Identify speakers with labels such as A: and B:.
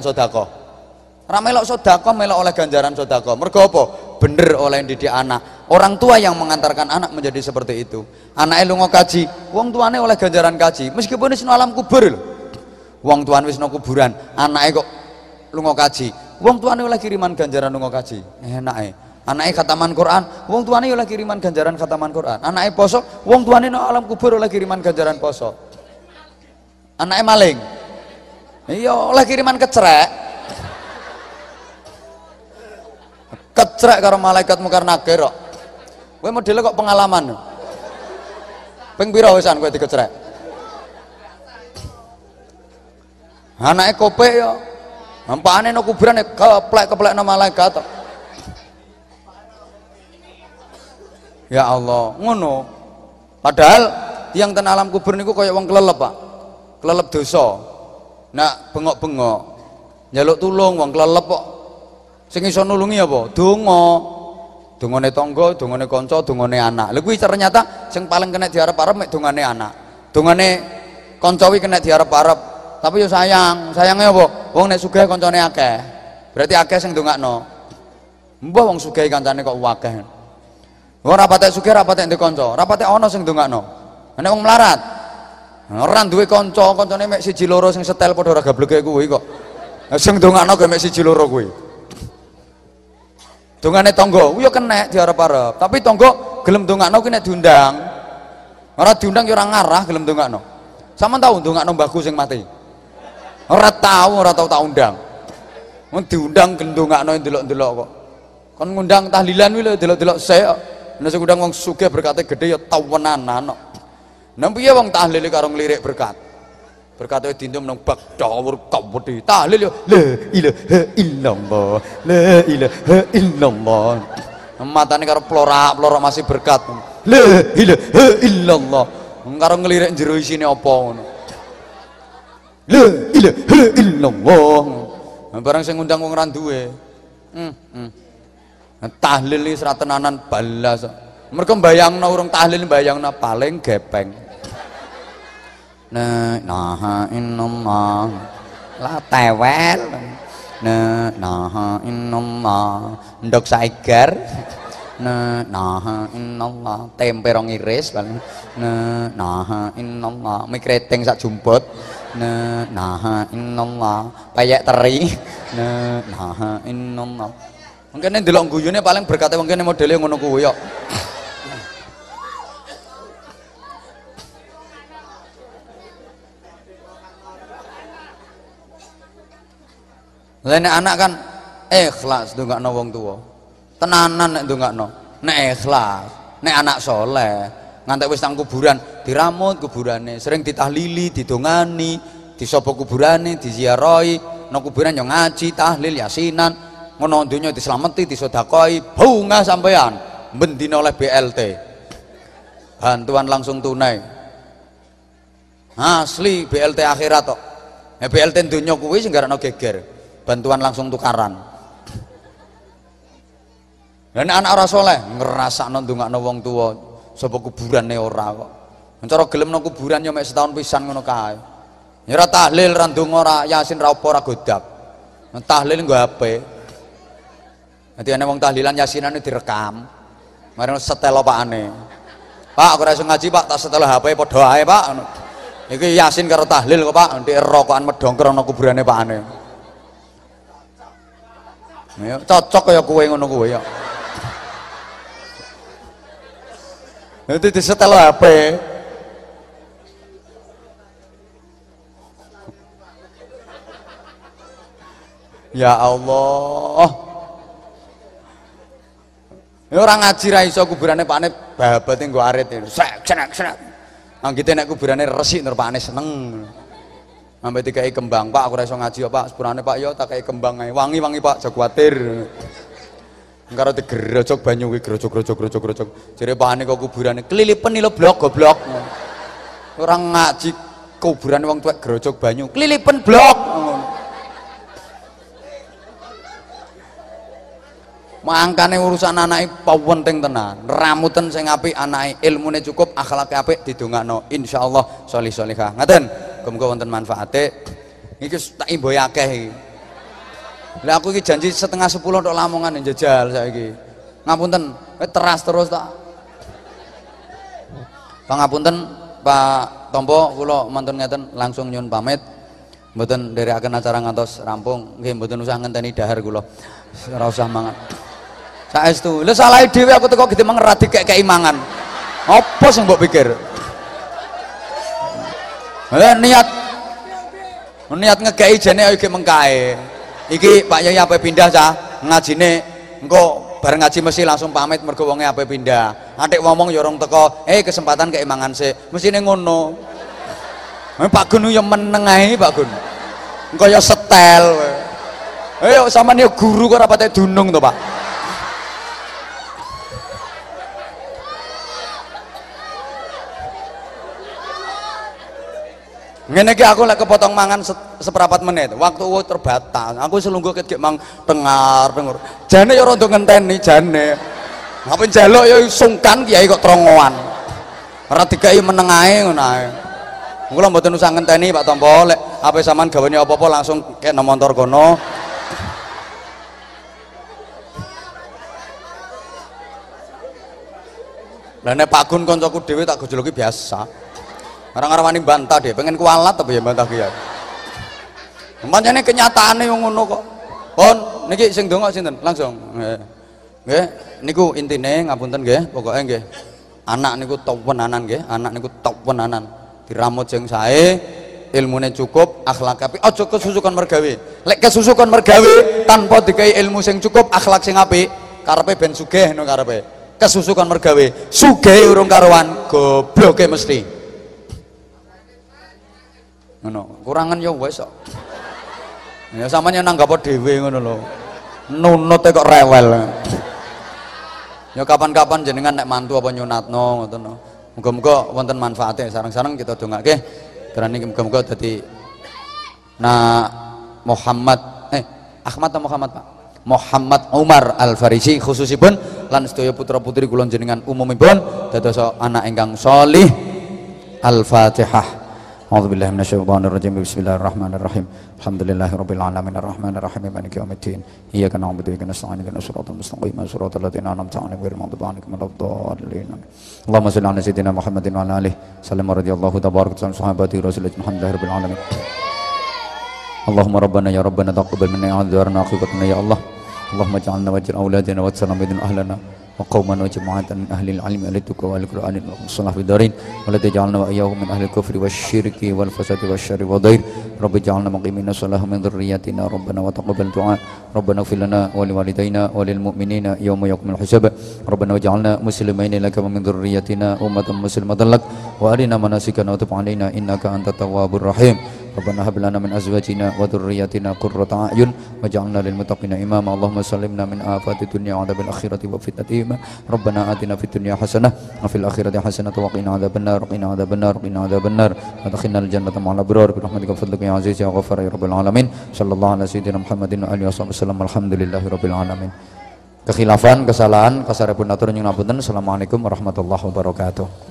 A: sodako. Ora melok sodako melok oleh ganjaran sodako. Mergo apa? Bener oleh didik anak. Orang tua yang mengantarkan anak menjadi seperti itu. Anaknya lunga kaji. Wong tuane oleh ganjaran kaji. Meskipun wis alam kubur lho. Wong tuane wis kuburan. Anaknya kok lunga kaji. Wong tuane oleh kiriman ganjaran lunga kaji. Enake anaknya khataman Quran. Wong tuane oleh kiriman ganjaran khataman Quran. Anaknya poso wong tuane no alam kubur oleh kiriman ganjaran poso anaknya maling iya oleh kiriman kecerek kecerek karo malaikat mukar nakir kok. Kowe modelnya kok pengalaman? Ping pira wisan kowe dikecerek anaknya kope ya nampakane no kuburan keplek keplek no malaikat ya Allah ngono. Padahal yang ten alam kubur niku kaya wong kelelep Pak. Kelelep dosa nak bengok-bengok. Nyaluk tulung wong kelelep kok. Sing iso nulungi apa? Donga. Dongane tangga dongane kanca dongane anak. Lha kuwi ternyata sing paling kena diarep-arep mek dongane anak. Dongane kanca kuwi kena diarep-arep tapi yo sayang sayangnya apa? Wong nek sugih kancane akeh. Berarti akeh sing ndongakno. Mbah wong sugih kancane kok akeh. Ora patek sugih ora patek ndek kanca. Ora patek ana sing ndongakno. Nek wong melarat ora duwe kanca kancane mek siji loro sing setel padha ora gableke kuwi kok. Sing ndongakno ge mek siji loro kuwi. Dongane tangga kuwi yo kenek diarep-arep tapi tangga gelem ndongakno kuwi nek diundang. Ora diundang yo ora ngarah gelem ndongakno. Sampean tau ndongakno mbahku sing mati? Ora tau ora tau tak undang. Wong diundang gendongakno delok-delok kok. Kon ngundang tahlilan kuwi lho delok-delok sik. Nek sing ngundang wong sugih berkate gede ya tawenanan kok Nah piye wong tahlil karo nglirik berkat? Berkate dintum nang bak dawur kawedi. Tahlil yo la ilaha illallah. La ilaha illallah. Matane karo plorak-plorak masih berkat. La ilaha illallah. Karo nglirik jero isine apa ngono. La ilaha illallah. Barang sing ngundang wong ra duwe. Hmm, hmm. Tahlil iki tenanan balas. Mereka bayangna urung tahlil bayangna paling gepeng. La ilaha illallah. La tewel. La ilaha illallah. Ndok saigar. La ilaha illallah. Tempe rong iris paling. La ilaha illallah. Mie kreteng sak jumput. La ilaha illallah. Payek teri. La ilaha illallah. Mungkin delok guyune paling berkate mungkin modele ngono kuwi kok. Lah nek anak kan ikhlas ndongakno wong tuwa. Tenanan nek ndongakno. Nek ikhlas, nek anak soleh, ngantek wis nang kuburan diramut kuburane, sering ditahlili, didongani, disopo kuburane, diziarahi, nang kuburan yo ngaji, tahlil, yasinan, ngono donya dislameti, disedakahi, bunga sampean bendina oleh BLT. Bantuan langsung tunai. Asli BLT akhirat tok. BLT donya kuwi sing garano geger bantuan langsung tukaran dan anak orang soleh ngerasa ndongakno wong tua sapa kuburane ora kok cara gelem nang kuburan yo mek setahun pisan ngono kae ya ora tahlil ra ndonga ora yasin ra apa ora godap tahlil nggo HP Nanti ana wong tahlilan yasinane direkam. Mari setel pakane. Pak, aku ora iso ngaji, Pak, tak setel HP padha ae, Pak. Iki yasin karo tahlil kok, Pak. Ndek rokokan medongker ana kuburane pakane. Ya, cocok kaya kue ngono kuwe ya. Nanti disetel HP. Ya Allah. Ya orang ngaji ra iso kuburane pakne babate nggo arit. Sek senek senek. Anggite nek kuburane resik nur pakne seneng. Sampai dikai kembang, Pak, aku rasa ngaji ya, Pak. Sepurane Pak ya tak kayak kembang ae. Wangi-wangi, Pak, aja kuwatir. Engkaro digerojok banyu kuwi grojok-grojok grojok-grojok. Jare pakane kok kuburane kelilipen lo blok goblok. Orang ngaji kuburan wong tuwek grojok banyu, kelilipen blok. Mangkane urusan anake penting tenan. Ramuten sing apik anake, ilmune cukup, akhlake apik didongakno. Insyaallah sholih sholihah. Ngaten. Muga-muga wonten manfaate. Iki tak imboy akeh iki. lah aku iki janji setengah sepuluh untuk lamongan yang jajal saiki. Ngapunten? Eh, teras terus tak. Pangapunten Pak Tompo kula mantun ngeten langsung nyun pamit. Mboten akan acara ngantos rampung. Nggih mboten usah ngenteni dahar kula. Ora usah mangan. Saestu. Lha salah dhewe aku teko gede mang radi kek keimangan apa sing mbok pikir eh niat. Niat ngekei jane ayo ge mengkae. Iki Pak Yai apa pindah cah? Ngajine engko bareng ngaji mesti langsung pamit mergo wonge pindah. Atik ngomong ya orang teko eh kesempatan keimangan sih mestine ngono. Eh, Pak Gun ya meneng ae Pak Gun. Engko ya setel. Eh sampean ya guru kok ora patek dunung to Pak ngene iki aku lek kepotong mangan se seperempat menit waktu aku terbatas. Aku selungguh ket mang dengar dengar jane ya rada ngenteni jane. Apa njaluk ya sungkan kiai kok trongoan. Ora dikai meneng ae ngono ae. Kula mboten usah ngenteni Pak Tompo. Lek ape sampean gawane apa-apa langsung kek motor kono. Lah nek Pak Gun kancaku dhewe tak gojoloki biasa. Orang-orang wani bantah deh, pengen kualat tapi ya bantah kiai. Pancene kenyataane yang ngono kok. Pon niki sing donga sinten? Langsung. Nggih. Niku intine ngapunten nggih, pokoke nggih. Anak niku top penanan nggih, anak niku top penanan. Diramut sing sae, ilmune cukup, akhlak apik. Aja kesusukan mergawe. Lek kesusukan mergawe tanpa dikai ilmu sing cukup, akhlak sing apik, karepe ben sugih no karepe. Kesusukan mergawe, sugih urung karuan, gobloke mesti kurangan ya wis kok. Ya samanya nanggap dhewe ngono lho. Nunut kok rewel. Ya kapan-kapan jenengan nek mantu apa nyunatno ngoten no muga-muga wonten manfaate. Sareng-sareng kita dongake. Berani muga-muga dadi nah Muhammad eh Ahmad atau Muhammad Pak? Muhammad Umar Al Farisi khususipun. Lan sedaya putra putri kula jenengan umumipun. Dados anak ingkang solih Al Fatihah أعوذ بالله من الشيطان الرجيم بسم الله الرحمن الرحيم الحمد لله رب العالمين الرحمن الرحيم مالك يوم الدين إياك نعبد وإياك نستعين اهدنا الصراط المستقيم صراط الذين أنعمت عليهم غير المغضوب عليهم ولا الضالين اللهم صل على سيدنا محمد وعلى آله وسلم رضي الله تبارك وتعالى صحابته رسول الله الحمد لله رب العالمين اللهم ربنا يا ربنا تقبل منا أعذارنا عقيبتنا يا الله اللهم اجعلنا واجعل أولادنا واتسلم بين أهلنا وقوما وجماعة من أهل العلم أهل والقرآن والصلاح في الدارين ولا تجعلنا وإياهم من أهل الكفر والشرك والفساد والشر والضير. رب اجعلنا مقيمين الصلاة من ذرياتنا. ربنا وتقبل دعاء. ربنا اغفر لنا ولوالدينا وللمؤمنين يوم يقوم الحساب. ربنا واجعلنا مسلمين لك ومن ذريتنا أمة مسلمة لك. وأرنا مناسكنا وتب علينا إنك أنت التواب الرحيم. Rabbana hab lana min azwajina wa dhurriyyatina qurrata a'yun waj'alna lil muttaqina imama. Allahumma sallimna min afati dunya wa adzabil akhirati wa fitnati ma. Rabbana atina fid dunya hasanah wa fil akhirati hasanah wa qina adzabannar. Qina adzabannar. Qina adzabannar. Adkhilna al jannata ma'al abrar bi rahmatika fadlika ya aziz ya ghaffar ya rabbal alamin. Sallallahu ala sayyidina Muhammadin wa alihi wasallam. Alhamdulillahi rabbil alamin. Kekhilafan, kesalahan, kasarepun atur nyunapunten. Assalamualaikum warahmatullahi wabarakatuh.